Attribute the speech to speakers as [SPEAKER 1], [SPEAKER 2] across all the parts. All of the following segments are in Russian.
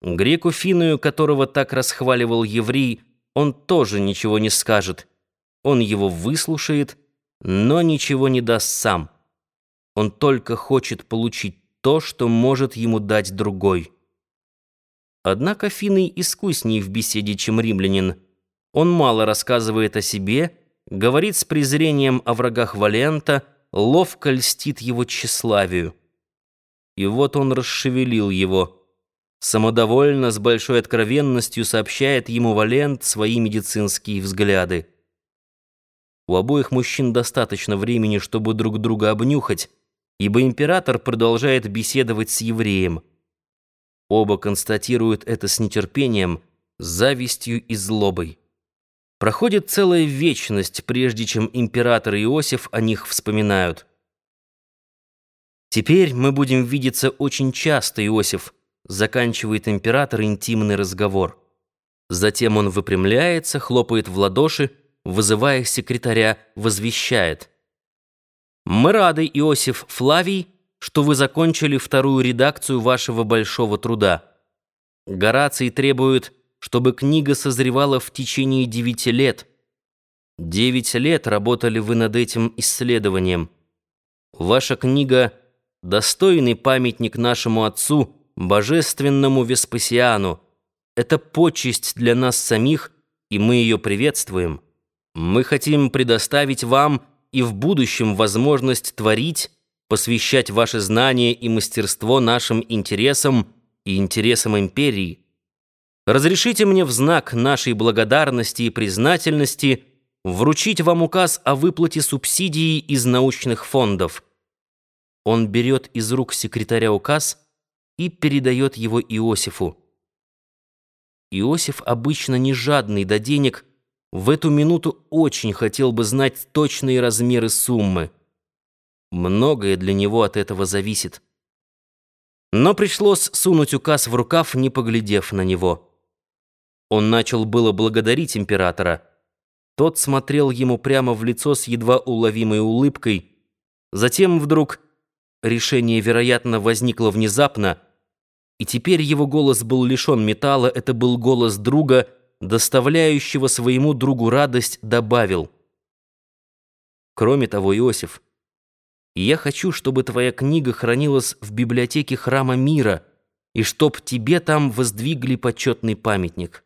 [SPEAKER 1] Греку Финую, которого так расхваливал еврей, он тоже ничего не скажет. Он его выслушает, но ничего не даст сам. Он только хочет получить то, что может ему дать другой. Однако Финый искусней в беседе, чем римлянин. Он мало рассказывает о себе, говорит с презрением о врагах Валента, ловко льстит его тщеславию. И вот он расшевелил его – Самодовольно, с большой откровенностью сообщает ему Валент свои медицинские взгляды. У обоих мужчин достаточно времени, чтобы друг друга обнюхать, ибо император продолжает беседовать с евреем. Оба констатируют это с нетерпением, завистью и злобой. Проходит целая вечность, прежде чем император и Иосиф о них вспоминают. «Теперь мы будем видеться очень часто, Иосиф», заканчивает император интимный разговор. Затем он выпрямляется, хлопает в ладоши, вызывая секретаря, возвещает. «Мы рады, Иосиф Флавий, что вы закончили вторую редакцию вашего большого труда. Гораций требует, чтобы книга созревала в течение девяти лет. Девять лет работали вы над этим исследованием. Ваша книга — достойный памятник нашему отцу — божественному Веспасиану. Это почесть для нас самих, и мы ее приветствуем. Мы хотим предоставить вам и в будущем возможность творить, посвящать ваши знания и мастерство нашим интересам и интересам империи. Разрешите мне в знак нашей благодарности и признательности вручить вам указ о выплате субсидий из научных фондов. Он берет из рук секретаря указ и передает его Иосифу. Иосиф, обычно не жадный до денег, в эту минуту очень хотел бы знать точные размеры суммы. Многое для него от этого зависит. Но пришлось сунуть указ в рукав, не поглядев на него. Он начал было благодарить императора. Тот смотрел ему прямо в лицо с едва уловимой улыбкой. Затем вдруг решение, вероятно, возникло внезапно — и теперь его голос был лишен металла, это был голос друга, доставляющего своему другу радость, добавил. Кроме того, Иосиф, я хочу, чтобы твоя книга хранилась в библиотеке Храма Мира, и чтоб тебе там воздвигли почетный памятник.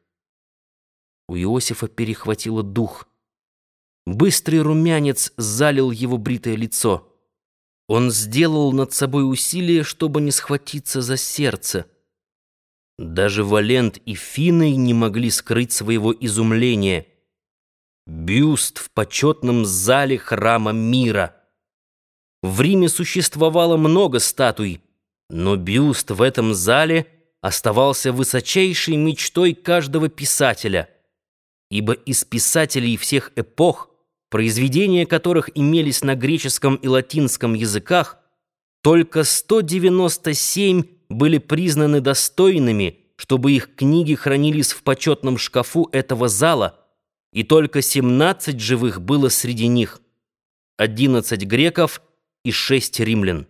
[SPEAKER 1] У Иосифа перехватило дух. Быстрый румянец залил его бритое лицо. Он сделал над собой усилие, чтобы не схватиться за сердце. Даже Валент и Финны не могли скрыть своего изумления. Бюст в почетном зале храма мира. В Риме существовало много статуй, но бюст в этом зале оставался высочайшей мечтой каждого писателя, ибо из писателей всех эпох произведения которых имелись на греческом и латинском языках, только 197 были признаны достойными, чтобы их книги хранились в почетном шкафу этого зала, и только 17 живых было среди них, 11 греков и 6 римлян.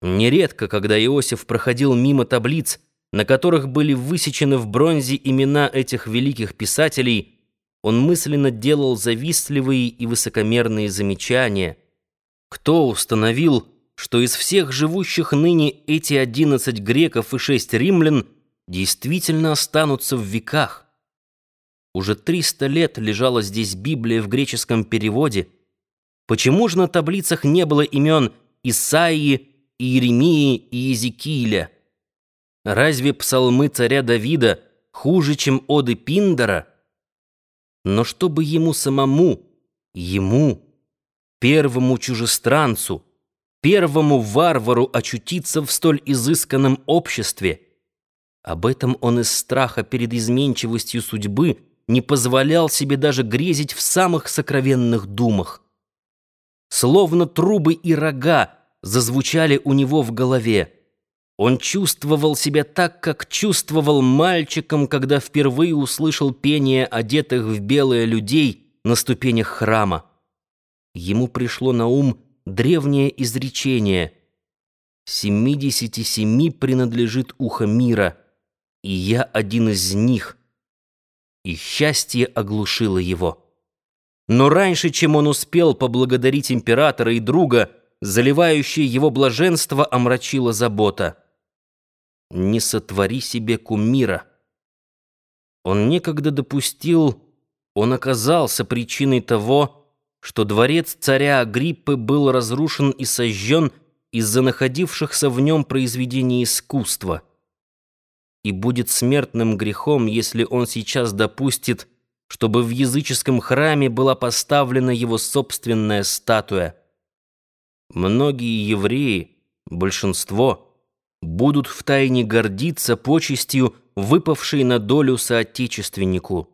[SPEAKER 1] Нередко, когда Иосиф проходил мимо таблиц, на которых были высечены в бронзе имена этих великих писателей – он мысленно делал завистливые и высокомерные замечания. Кто установил, что из всех живущих ныне эти одиннадцать греков и шесть римлян действительно останутся в веках? Уже триста лет лежала здесь Библия в греческом переводе. Почему же на таблицах не было имен Исаии, Иеремии и Иезекииля? Разве псалмы царя Давида хуже, чем оды Пиндара? Но чтобы ему самому, ему, первому чужестранцу, первому варвару очутиться в столь изысканном обществе, об этом он из страха перед изменчивостью судьбы не позволял себе даже грезить в самых сокровенных думах. Словно трубы и рога зазвучали у него в голове. Он чувствовал себя так, как чувствовал мальчиком, когда впервые услышал пение одетых в белое людей на ступенях храма. Ему пришло на ум древнее изречение «Семидесяти семи принадлежит ухо мира», и я один из них. И счастье оглушило его. Но раньше, чем он успел поблагодарить императора и друга, заливающее его блаженство омрачила забота. «Не сотвори себе кумира». Он некогда допустил, он оказался причиной того, что дворец царя Агриппы был разрушен и сожжен из-за находившихся в нем произведений искусства. И будет смертным грехом, если он сейчас допустит, чтобы в языческом храме была поставлена его собственная статуя. Многие евреи, большинство, будут втайне гордиться почестью, выпавшей на долю соотечественнику.